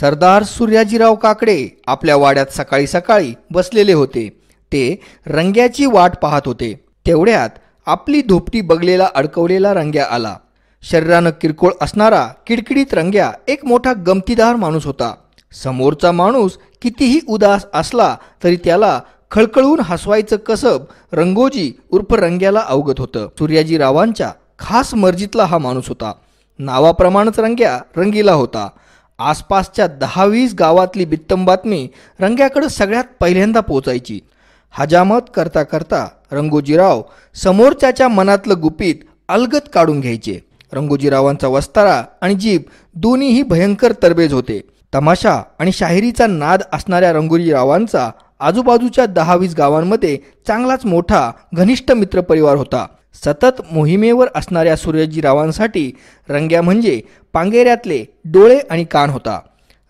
सरदार सूर्याजीराव काकडे आपल्या वाड्यात सकाळी सकाळी बसलेले होते. ते रंग्याची वाट पाहत होते. तेवढ्यात आपली धोपटी बगलेला अडकवलेला रंग्या आला. शरीरानं किरकोळ असणारा किडकिडीत रंग्या एक मोठा गमतीदार माणूस होता. समोरचा माणूस कितीही उदास असला तरी त्याला खळखळून हसवायचं कसब रंगोजी उर्फ रंग्याला अवगत होतं. सूर्याजीरावांच्या खास मर्जीतला हा माणूस होता. नावाप्रमाणेच रंग्या रंगीला होता. आसपासच्या दहा वीस गावातली बित्तम बातमी रंग्याकडं सगळ्यात पहिल्यांदा पोचायची हजामत करता करता रंगोजीराव समोरच्याच्या मनातलं गुपित अलगत काढून घ्यायचे. रंगोजीरावांचा वस्तारा आणि जीभ दोन्हीही भयंकर तरबेज होते. तमाशा आणि शाहिरीचा नाद असणाऱ्या रंगोजीरावांचा आजूबाजूच्या दहा वीस गावांमध्ये चांगलाच मोठा घनिष्ठ मित्रपरिवार होता. सतत मोहिमेवर असणाऱ्या सूर्यजीरावांसाठी रंग्या म्हणजे पांगेऱ्यातले डोळे आणि कान होता.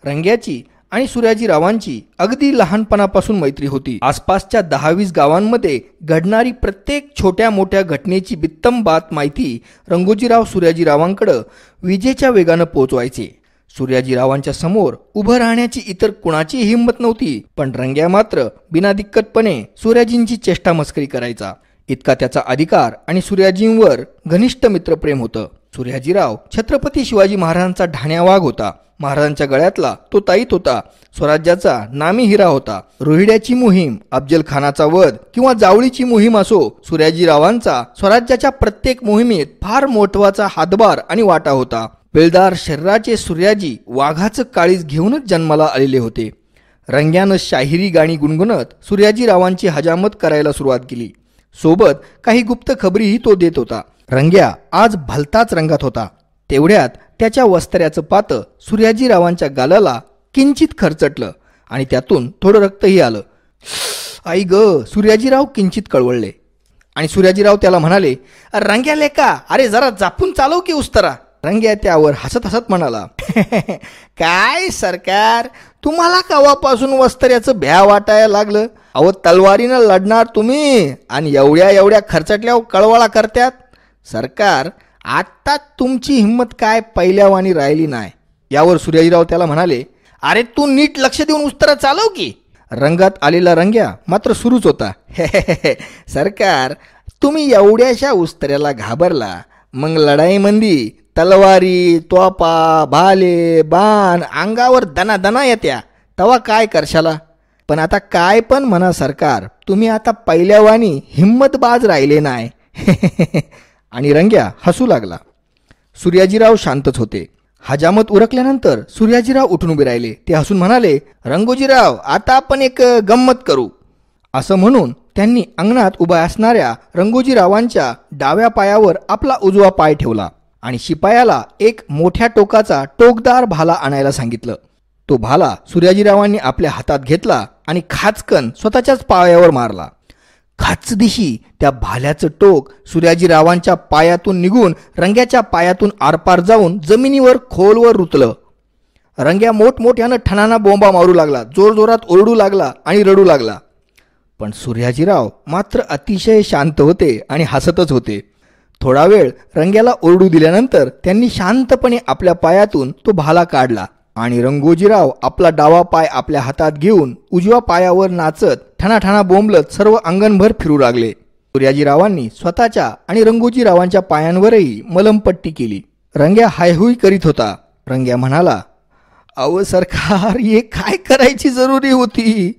रंग्याची आणि सूर्याजीरावांची अगदी लहानपणापासून मैत्री होती. आसपासच्या दहावीस गावांमध्ये घडणारी प्रत्येक छोट्या मोठ्या घटनेची बित्तम बात माहिती रंगोजीराव सूर्याजीरावांकडं विजेच्या वेगानं पोचवायचे सूर्याजीरावांच्या समोर उभं राहण्याची इतर कुणाची हिंमत नव्हती पण रंग्या मात्र बिनादिक्कतपणे सूर्याजींची चेष्टा मस्करी करायचा. इतका त्याचा अधिकार आणि सूर्याजींवर घनिष्ठ मित्रप्रेम होतं. सूर्याजीराव छत्रपती शिवाजी महाराजांचा ढाण्या वाघ होता. महाराजांच्या गळ्यातला तो ताईत होता. स्वराज्याचा नामी हिरा होता. रोहिड्याची मोहीम अफजल खानाचा वध किंवा जावळीची मोहीम असो सूर्याजीरावांचा स्वराज्याच्या प्रत्येक मोहिमेत फार मोठवाचा हातभार आणि वाटा होता. बेलदार शरीराचे सूर्याजी वाघाचं काळीज घेऊनच जन्माला आलेले होते. रंग्यानं शाहिरी गाणी गुणगुणत सूर्याजीरावांची हजामत करायला सुरुवात केली. सोबत काही गुप्त खबरीही तो देत होता. रंग्या आज भलताच रंगात होता. तेवढ्यात त्याच्या वस्त्र्याचं पातं सूर्याजीरावांच्या गालाला किंचित खरचटलं आणि त्यातून थोडं रक्तही आलं. आई ग सूर्याजीराव किंचित कळवळले. आणि सूर्याजीराव त्याला म्हणाले रंग्या लेका अरे जरा जापून चालव की उस्तरा. रंग्या त्यावर हसत हसत म्हणाला काय सरकार? तुम्हाला कवापासून वस्त्र्याचं भ्या वाटायला लागलं? अहो तलवारीनं लढणार तुम्ही आणि एवढ्या एवढ्या खर्चटल्यावर कळवळा करत्यात? सरकार आत्ता तुमची हिंमत काय पहिल्यावानी राहिली नाही. यावर सूर्याजीराव त्याला म्हणाले अरे तू नीट लक्ष देऊन उस्तरा चालव की. रंगात आलेला रंग्या मात्र सुरूच होता. सरकार तुम्ही एवढ्याशा उस्तऱ्याला घाबरला. मग लढाई मंदी तलवारी तोपा भाले बाण अंगावर दना दना येत्या. तवा काय करशाला? पण आता काय पण म्हणा सरकार तुम्ही आता पहिल्यावानी हिंमतबाज राहिले नाही आणि रंग्या हसू लागला. सूर्याजीराव शांतच होते. हजामत उरकल्यानंतर सूर्याजीराव उठून उभे राहिले. ते हसून म्हणाले रंगोजीराव आता आपण एक गंमत करू. असं म्हणून त्यांनी अंगणात उभ्या असणाऱ्या रंगोजीरावांच्या डाव्या पायावर आपला उजवा पाय ठेवला. आणि शिपायाला एक मोठ्या टोकाचा टोकदार भाला आणायला सांगितलं. तो भाला सूर्याजीरावांनी आपल्या हातात घेतला आणि खाचकन स्वतःच्याच पायावर मारला. खाचदिशी त्या भाल्याचं टोक सूर्याजीरावांच्या पायातून निघून रंग्याच्या पायातून आरपार जाऊन जमिनीवर खोलवर रुतलं. रंग्या मोठमोठ्यानं ठणाना बोंबा मारू लागला जोरजोरात ओरडू लागला आणि रडू लागला. पण सूर्याजीराव मात्र अतिशय शांत होते आणि हसतच होते. थोडा वेळ रंग्याला ओरडू दिल्यानंतर त्यांनी शांतपणे आपल्या पायातून तो भाला काढला आणि रंगोजीराव आपला डावा पाय आपल्या हातात घेऊन उजव्या पायावर नाचत ठणाठणा बोंबलत सर्व अंगणभर फिरू लागले. सूर्याजीरावांनी स्वतःच्या आणि रंगोजीरावांच्या पायांवरही मलमपट्टी केली. रंग्या हायहुई करीत होता. रंग्या म्हणाला अव सरकार हे काय करायची जरुरी होती?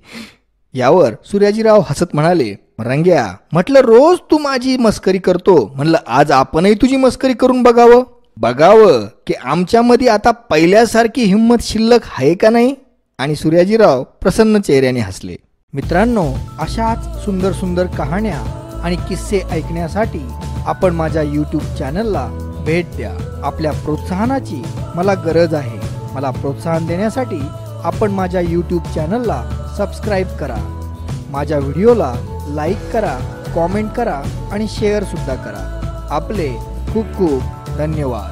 यावर सूर्याजीराव हसत म्हणाले रंग्या म्हटलं रोज तू माझी मस्करी करतो. म्हणलं आज आपणही तुझी मस्करी करून बघावं. बघावं? की आमच्यामध्ये आता पहिल्यासारखी हिंमत शिल्लक आहे का नाही? आणि सूर्याजीराव प्रसन्न चेहऱ्याने हसले. मित्रांनो अशाच सुंदर सुंदर कहाण्या आणि किस्से ऐकण्यासाठी आपण माझ्या यूट्यूब चॅनलला भेट द्या. आपल्या प्रोत्साहनाची मला गरज आहे. मला प्रोत्साहन देण्यासाठी आपण माझ्या यूट्यूब चॅनलला सबस्क्राईब करा. माझ्या व्हिडिओला लाईक करा कॉमेंट करा आणि शेअरसुद्धा करा. आपले खूप खूप धन्यवाद.